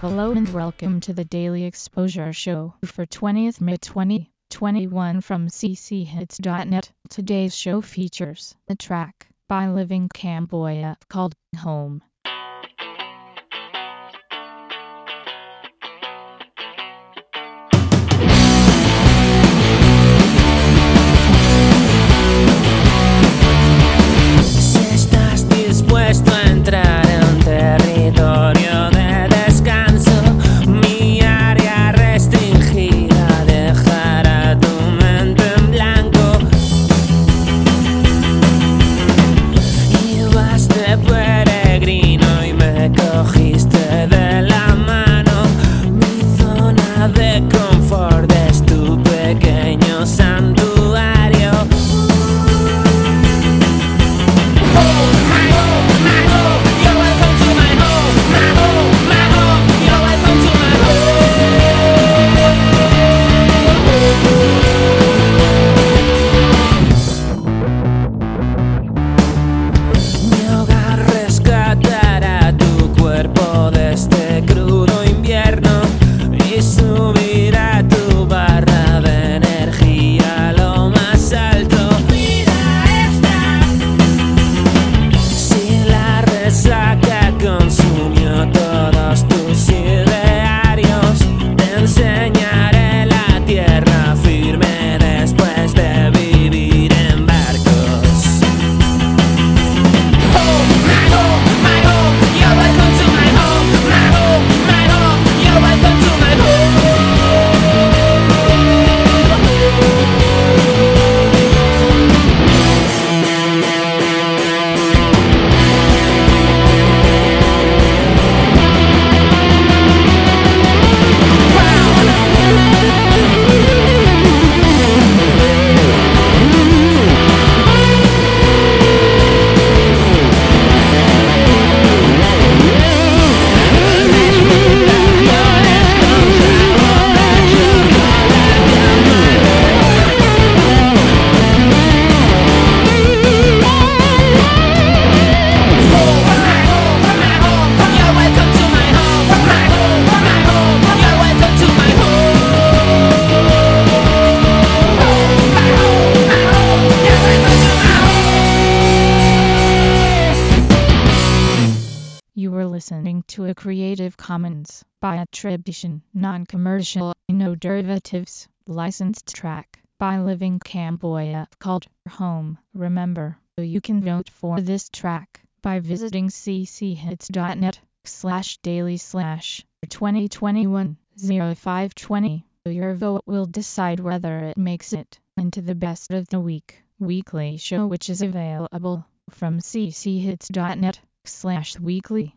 Hello and welcome to the Daily Exposure Show for 20th May 2021 from cchits.net. Today's show features a track by Living Cambodia called Home. de confort es tu pequeño santuario. Rescatará tu cuerpo de este crudo invierno y su You were listening to a Creative Commons by attribution, non-commercial, no derivatives, licensed track by Living Cambodia called Home. Remember, you can vote for this track by visiting cchits.net slash daily slash 2021 0520. Your vote will decide whether it makes it into the best of the week weekly show which is available from cchits.net slash weekly.